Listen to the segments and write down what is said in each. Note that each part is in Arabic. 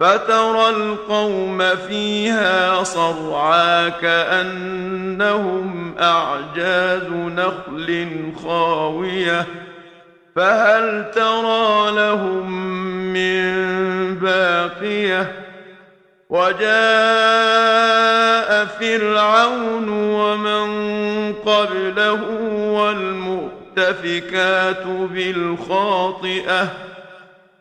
فترى القوم فيها صرعا كأنهم أعجاز نخل خاوية. فهل ترى لهم من باقية؟ وجاء فرعون ومن قبله والمؤتفكات بالخاطئة.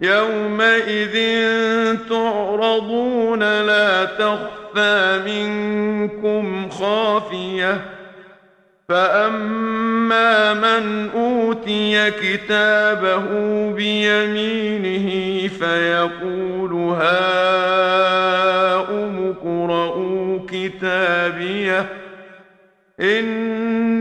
يومئذ تعرضون لا تخفى منكم خافيه فاما من اوتي كتابه بيمينه فيقول هاؤم اقرءوا كتابيه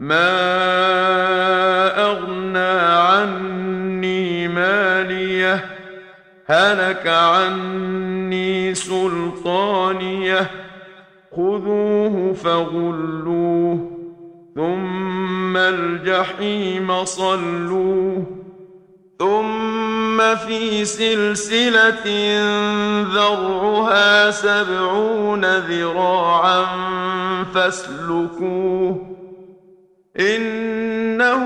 ما اغنى عني ماليه هلك عني سلطانيه خذوه فغلوه ثم الجحيم صلوه ثم في سلسله ذرعها سبعون ذراعا فاسلكوه إنه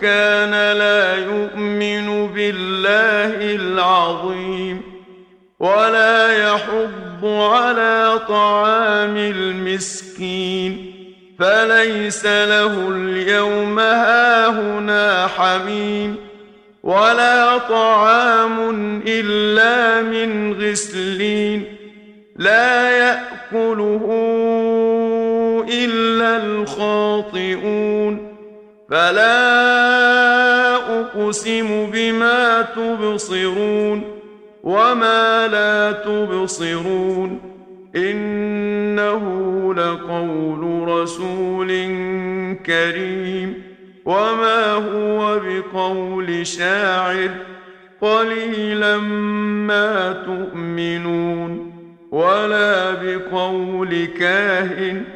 كان لا يؤمن بالله العظيم ولا يحض على طعام المسكين فليس له اليوم هاهنا حميم ولا طعام إلا من غسلين لا ياكله الا الخاطئون. فلا أقسم بما تبصرون وما لا تبصرون. إنه لقول رسول كريم. وما هو بقول شاعر. قليلا ما تؤمنون. ولا بقول كاهن.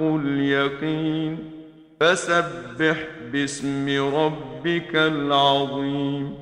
اليقين فسبح باسم ربك العظيم